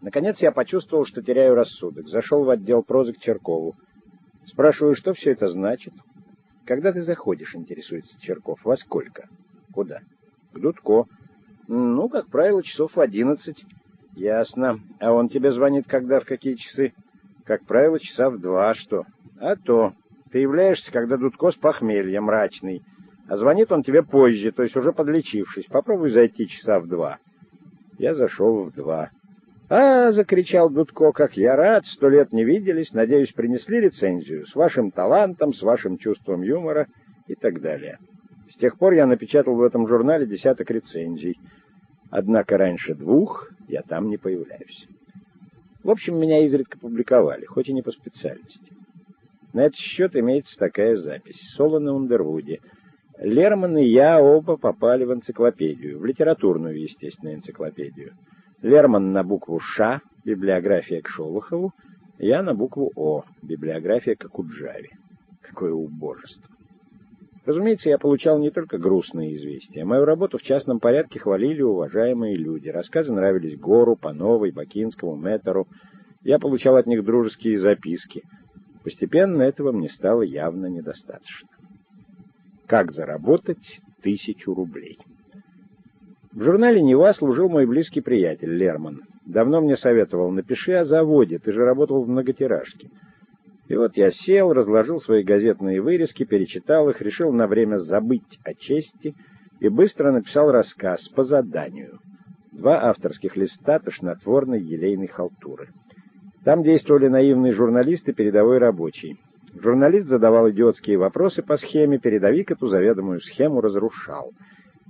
Наконец я почувствовал, что теряю рассудок. Зашел в отдел прозы к Черкову. Спрашиваю, что все это значит? Когда ты заходишь, интересуется Черков. Во сколько? Куда? К Дудко. Ну, как правило, часов в одиннадцать. Ясно. А он тебе звонит когда, в какие часы? Как правило, часа в два, что? А то. Ты являешься, когда Дудко с похмелья, мрачный. А звонит он тебе позже, то есть уже подлечившись. Попробуй зайти часа в два. Я зашел в два. «А!» — закричал Дудко, — «как я рад! Сто лет не виделись. Надеюсь, принесли рецензию. С вашим талантом, с вашим чувством юмора» и так далее. С тех пор я напечатал в этом журнале десяток рецензий. Однако раньше двух я там не появляюсь. В общем, меня изредка публиковали, хоть и не по специальности. На этот счет имеется такая запись. Соло на Ундервуде. Лерман и я оба попали в энциклопедию, в литературную, естественно, энциклопедию. Лерман на букву «Ш», библиография к Шолохову, я на букву «О», библиография к Акуджаве. Какое убожество! Разумеется, я получал не только грустные известия. Мою работу в частном порядке хвалили уважаемые люди. Рассказы нравились Гору, Пановой, Бакинскому, Метеру. Я получал от них дружеские записки. Постепенно этого мне стало явно недостаточно. Как заработать тысячу рублей? В журнале «Нева» служил мой близкий приятель Лерман. Давно мне советовал, напиши о заводе, ты же работал в многотиражке. И вот я сел, разложил свои газетные вырезки, перечитал их, решил на время забыть о чести и быстро написал рассказ по заданию. Два авторских листа тошнотворной елейной халтуры. Там действовали наивные журналисты, передовой рабочий. Журналист задавал идиотские вопросы по схеме, передовик эту заведомую схему разрушал.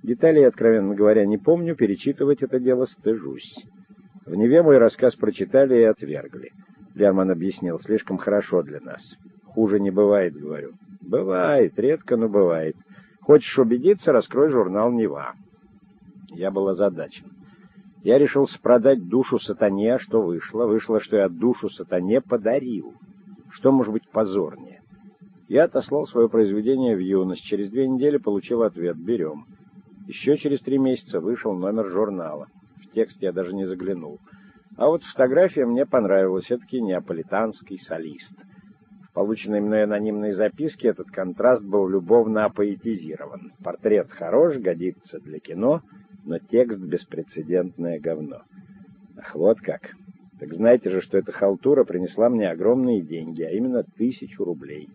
Деталей, откровенно говоря, не помню, перечитывать это дело стыжусь. В Неве мой рассказ прочитали и отвергли. Лерман объяснил, слишком хорошо для нас. Хуже не бывает, говорю. Бывает, редко, но бывает. Хочешь убедиться, раскрой журнал «Нева». Я был озадачен. Я решил продать душу сатане, а что вышло? Вышло, что я душу сатане подарил. Что может быть позорнее? Я отослал свое произведение в юность. Через две недели получил ответ «Берем». Еще через три месяца вышел номер журнала. В текст я даже не заглянул. А вот фотография мне понравилась. Это неаполитанский солист. В полученной мной анонимной записке этот контраст был любовно апоэтизирован. Портрет хорош, годится для кино, но текст беспрецедентное говно. Ах, вот как. Так знаете же, что эта халтура принесла мне огромные деньги, а именно тысячу рублей.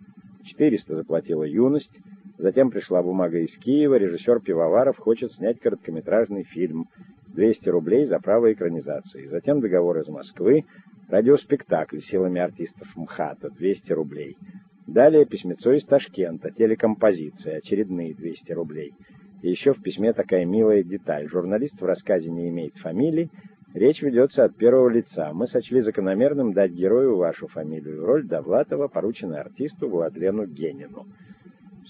Четыреста заплатила юность, затем пришла бумага из Киева, режиссер Пивоваров хочет снять короткометражный фильм. 200 рублей за право экранизации. Затем договор из Москвы, радиоспектакль силами артистов МХАТа, 200 рублей. Далее письмецо из Ташкента, телекомпозиция, очередные 200 рублей. И еще в письме такая милая деталь. Журналист в рассказе не имеет фамилии, Речь ведется от первого лица. Мы сочли закономерным дать герою вашу фамилию. Роль Довлатова поручена артисту Владлену Генину.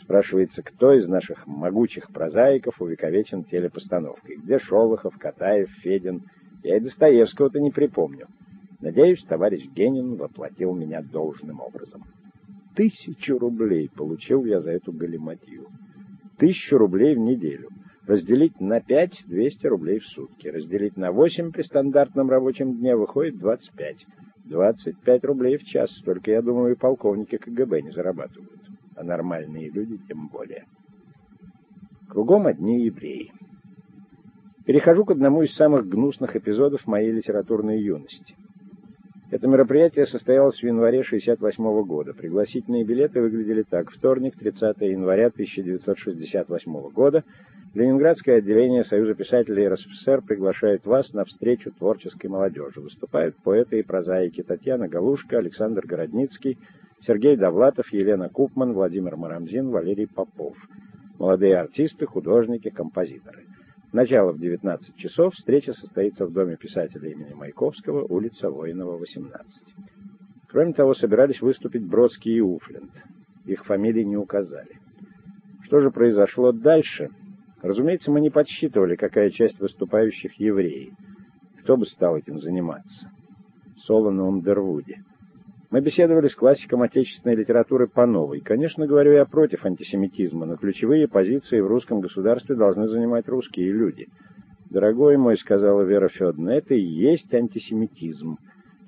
Спрашивается, кто из наших могучих прозаиков увековечен телепостановкой? Где Шолохов, Катаев, Федин? Я и Достоевского-то не припомню. Надеюсь, товарищ Генин воплотил меня должным образом. Тысячу рублей получил я за эту галиматью. Тысячу рублей в неделю разделить на 5 – 200 рублей в сутки. Разделить на 8 при стандартном рабочем дне выходит 25. 25 рублей в час. Только, я думаю, и полковники КГБ не зарабатывают. А нормальные люди тем более. Кругом одни евреи. Перехожу к одному из самых гнусных эпизодов моей литературной юности. Это мероприятие состоялось в январе 1968 года. Пригласительные билеты выглядели так. Вторник, 30 января 1968 года. Ленинградское отделение Союза писателей РСФСР приглашает вас на встречу творческой молодежи. Выступают поэты и прозаики Татьяна Галушка, Александр Городницкий, Сергей Довлатов, Елена Купман, Владимир Марамзин, Валерий Попов. Молодые артисты, художники, композиторы. Начало в 19 часов. Встреча состоится в Доме писателя имени Маяковского, улица Воинова, 18. Кроме того, собирались выступить Бродский и Уфленд. Их фамилии не указали. Что же произошло дальше? Разумеется, мы не подсчитывали, какая часть выступающих евреи. Кто бы стал этим заниматься? Соло на Ундервуде. Мы беседовали с классиком отечественной литературы Пановой. Конечно, говорю я против антисемитизма, но ключевые позиции в русском государстве должны занимать русские люди. «Дорогой мой», — сказала Вера Федоровна, — «это и есть антисемитизм.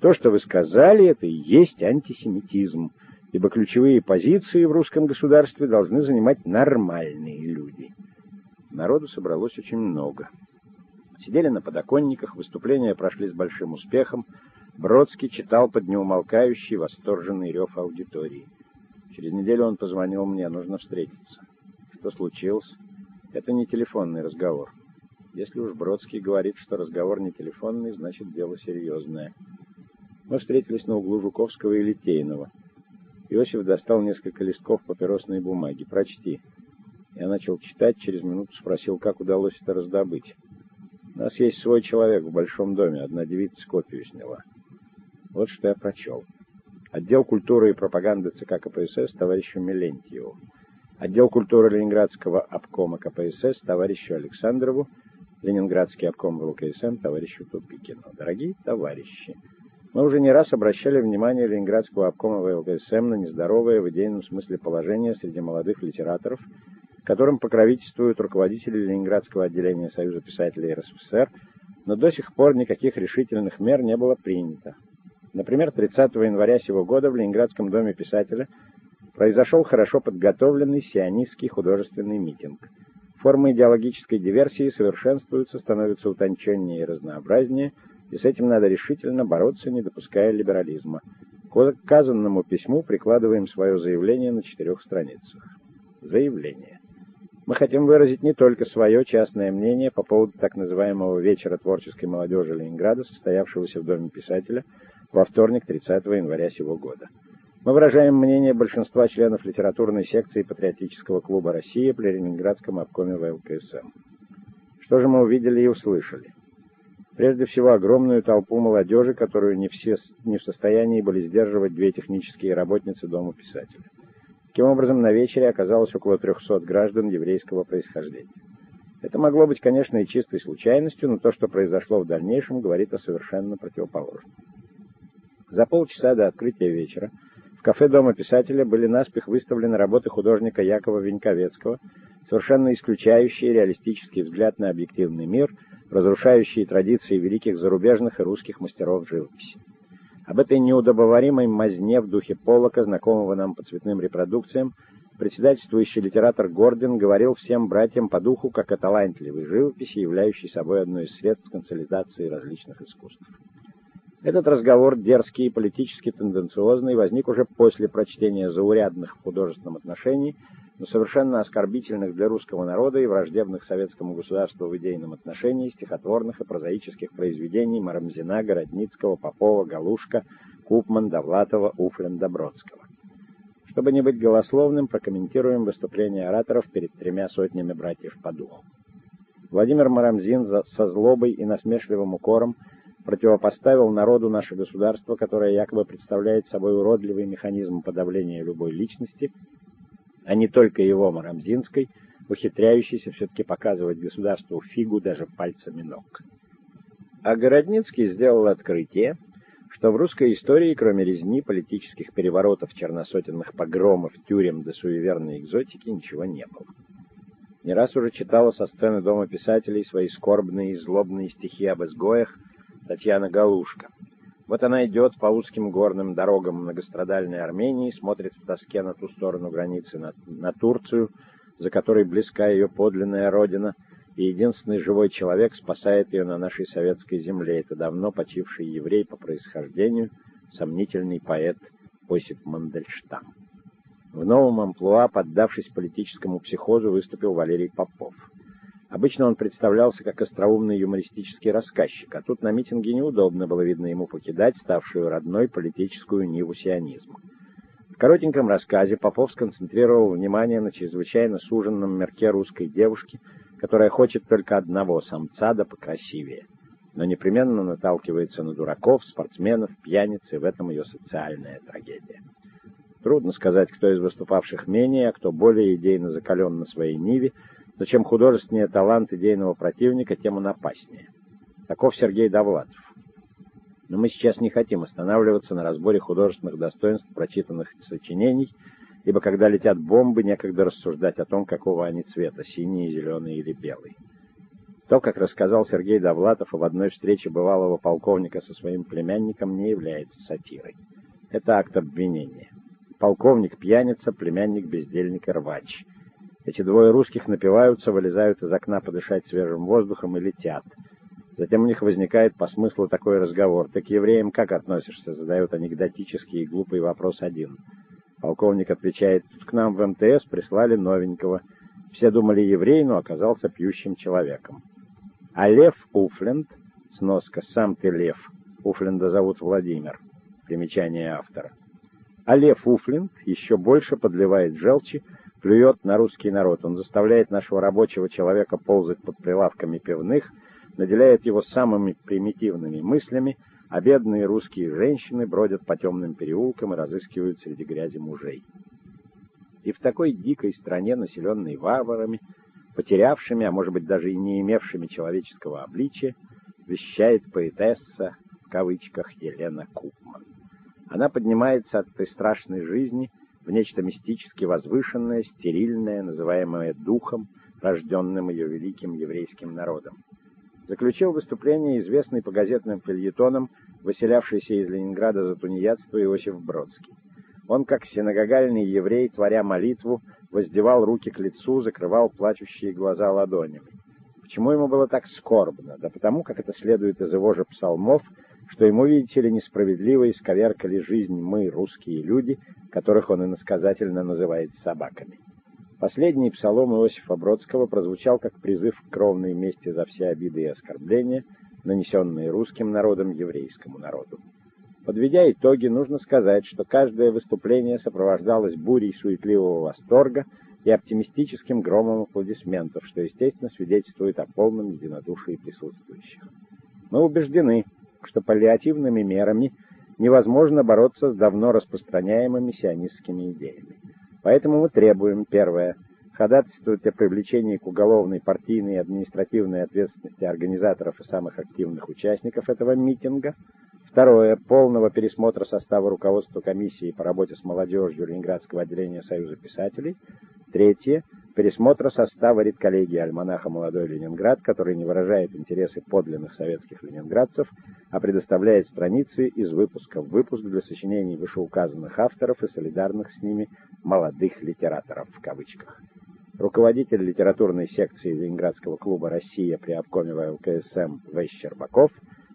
То, что вы сказали, это и есть антисемитизм, ибо ключевые позиции в русском государстве должны занимать нормальные люди». Народу собралось очень много. Сидели на подоконниках, выступления прошли с большим успехом. Бродский читал под неумолкающий восторженный рев аудитории. Через неделю он позвонил мне, нужно встретиться. Что случилось? Это не телефонный разговор. Если уж Бродский говорит, что разговор не телефонный, значит дело серьезное. Мы встретились на углу Жуковского и Литейного. Иосиф достал несколько листков папиросной бумаги. «Прочти». Я начал читать, через минуту спросил, как удалось это раздобыть. У нас есть свой человек в большом доме, одна девица копию сняла. Вот что я прочел. Отдел культуры и пропаганды ЦК КПСС товарищу Мелентьеву. Отдел культуры Ленинградского обкома КПСС товарищу Александрову. Ленинградский обком ВЛКСМ товарищу Тупикину. Дорогие товарищи, мы уже не раз обращали внимание Ленинградского обкома ВЛКСМ на нездоровое в идейном смысле положение среди молодых литераторов, которым покровительствуют руководители Ленинградского отделения Союза писателей РСФСР, но до сих пор никаких решительных мер не было принято. Например, 30 января сего года в Ленинградском доме писателя произошел хорошо подготовленный сионистский художественный митинг. Формы идеологической диверсии совершенствуются, становятся утонченнее и разнообразнее, и с этим надо решительно бороться, не допуская либерализма. К указанному письму прикладываем свое заявление на четырех страницах. Заявление. Мы хотим выразить не только свое частное мнение по поводу так называемого «Вечера творческой молодежи Ленинграда», состоявшегося в Доме писателя во вторник 30 января сего года. Мы выражаем мнение большинства членов литературной секции Патриотического клуба России при Ленинградском обкоме ВЛКСМ. Что же мы увидели и услышали? Прежде всего, огромную толпу молодежи, которую не все не в состоянии были сдерживать две технические работницы Дома писателя. Таким образом, на вечере оказалось около 300 граждан еврейского происхождения. Это могло быть, конечно, и чистой случайностью, но то, что произошло в дальнейшем, говорит о совершенно противоположном. За полчаса до открытия вечера в кафе Дома писателя были наспех выставлены работы художника Якова Веньковецкого, совершенно исключающие реалистический взгляд на объективный мир, разрушающие традиции великих зарубежных и русских мастеров живописи. Об этой неудобоваримой мазне в духе Полока, знакомого нам по цветным репродукциям, председательствующий литератор Гордон говорил всем братьям по духу, как о талантливой живописи, являющей собой одно из средств консолидации различных искусств. Этот разговор, дерзкий и политически тенденциозный, возник уже после прочтения заурядных в художественном отношении но совершенно оскорбительных для русского народа и враждебных советскому государству в идейном отношении стихотворных и прозаических произведений Марамзина, Городницкого, Попова, Галушка, Купман, Довлатова, Уфлен, Добродского. Чтобы не быть голословным, прокомментируем выступление ораторов перед тремя сотнями братьев по духу. Владимир Марамзин со злобой и насмешливым укором противопоставил народу наше государство, которое якобы представляет собой уродливый механизм подавления любой личности, а не только его Марамзинской, ухитряющейся все-таки показывать государству фигу даже пальцами ног. А Городницкий сделал открытие, что в русской истории, кроме резни, политических переворотов, черносотенных погромов, тюрем до суеверной экзотики, ничего не было. Не раз уже читала со сцены Дома писателей свои скорбные и злобные стихи об изгоях Татьяна Галушка. Вот она идет по узким горным дорогам многострадальной Армении, смотрит в тоске на ту сторону границы, на, на Турцию, за которой близка ее подлинная родина, и единственный живой человек спасает ее на нашей советской земле. Это давно почивший еврей по происхождению, сомнительный поэт Осип Мандельштам. В новом амплуа, поддавшись политическому психозу, выступил Валерий Попов. Обычно он представлялся как остроумный юмористический рассказчик, а тут на митинге неудобно было видно ему покидать ставшую родной политическую ниву сионизма. В коротеньком рассказе Попов сконцентрировал внимание на чрезвычайно суженном мерке русской девушки, которая хочет только одного самца да покрасивее, но непременно наталкивается на дураков, спортсменов, пьяниц, и в этом ее социальная трагедия. Трудно сказать, кто из выступавших менее, а кто более идейно закален на своей ниве, но чем художественнее талант идейного противника, тем он опаснее. Таков Сергей Довлатов. Но мы сейчас не хотим останавливаться на разборе художественных достоинств прочитанных сочинений, ибо когда летят бомбы, некогда рассуждать о том, какого они цвета, синий, зеленый или белый. То, как рассказал Сергей Довлатов об одной встрече бывалого полковника со своим племянником, не является сатирой. Это акт обвинения. Полковник пьяница, племянник бездельник и рвач. Эти двое русских напиваются, вылезают из окна подышать свежим воздухом и летят. Затем у них возникает по смыслу такой разговор. «Ты к евреям как относишься?» Задают анекдотический и глупый вопрос один. Полковник отвечает, «Тут к нам в МТС прислали новенького. Все думали еврей, но оказался пьющим человеком». А Лев Уфленд, сноска «Сам ты Лев», Уфленда зовут Владимир, примечание автора. А Лев Уфленд еще больше подливает желчи, плюет на русский народ. Он заставляет нашего рабочего человека ползать под прилавками пивных, наделяет его самыми примитивными мыслями, а бедные русские женщины бродят по темным переулкам и разыскивают среди грязи мужей. И в такой дикой стране, населенной варварами, потерявшими, а может быть даже и не имевшими человеческого обличия, вещает поэтесса в кавычках Елена Купман. Она поднимается от этой страшной жизни в нечто мистически возвышенное, стерильное, называемое духом, рожденным ее великим еврейским народом заключил выступление известный по газетным фельетонам, выселявшийся из Ленинграда за тунеядство Иосиф Бродский. Он, как синагогальный еврей, творя молитву, воздевал руки к лицу, закрывал плачущие глаза ладонями. Почему ему было так скорбно? Да потому, как это следует из его же псалмов, что ему, видите ли, несправедливо исковеркали жизнь мы, русские люди, которых он иносказательно называет собаками. Последний псалом Иосифа Бродского прозвучал как призыв к кровной мести за все обиды и оскорбления, нанесенные русским народом еврейскому народу. Подведя итоги, нужно сказать, что каждое выступление сопровождалось бурей суетливого восторга и оптимистическим громом аплодисментов, что, естественно, свидетельствует о полном единодушии присутствующих. Мы убеждены, что паллиативными мерами невозможно бороться с давно распространяемыми сионистскими идеями. Поэтому мы требуем, первое, ходатайствовать о привлечении к уголовной, партийной и административной ответственности организаторов и самых активных участников этого митинга. Второе, полного пересмотра состава руководства комиссии по работе с молодежью Ленинградского отделения Союза писателей. Третье, пересмотра состава редколлегии альманаха «Молодой Ленинград», который не выражает интересы подлинных советских ленинградцев, а предоставляет страницы из выпуска в выпуск для сочинений вышеуказанных авторов и солидарных с ними «молодых литераторов» в кавычках. Руководитель литературной секции Ленинградского клуба «Россия» при обкоме ВЛКСМ В. Щербаков,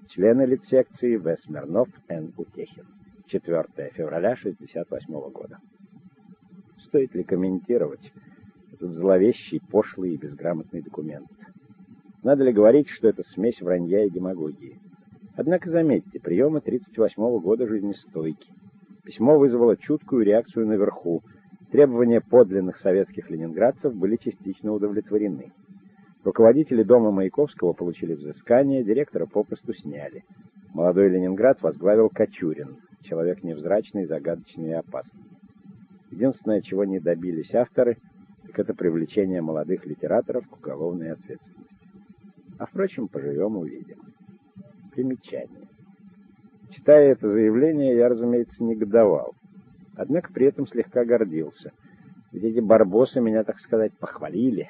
члены литсекции В. Смирнов, Н. Утехин. 4 февраля 1968 года. Стоит ли комментировать этот зловещий, пошлый и безграмотный документ? Надо ли говорить, что это смесь вранья и демагогии? Однако заметьте, приемы 1938 года жизнестойки. Письмо вызвало чуткую реакцию наверху. Требования подлинных советских ленинградцев были частично удовлетворены. Руководители дома Маяковского получили взыскание, директора попросту сняли. Молодой Ленинград возглавил Кочурин, человек невзрачный, загадочный и опасный. Единственное, чего не добились авторы, так это привлечение молодых литераторов к уголовной ответственности. А впрочем, поживем увидим. Примечание. Читая это заявление, я, разумеется, негодовал. Однако при этом слегка гордился. Ведь эти барбосы меня, так сказать, похвалили,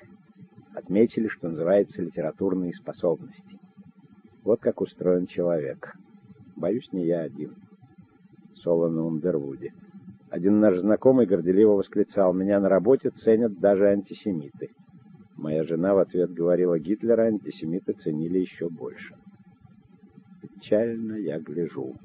отметили, что называется, литературные способности. Вот как устроен человек. Боюсь, не я один. Соло на Ундервуде. Один наш знакомый горделиво восклицал, «Меня на работе ценят даже антисемиты». Моя жена в ответ говорила, Гитлера антисемиты ценили еще больше. Печально я гляжу.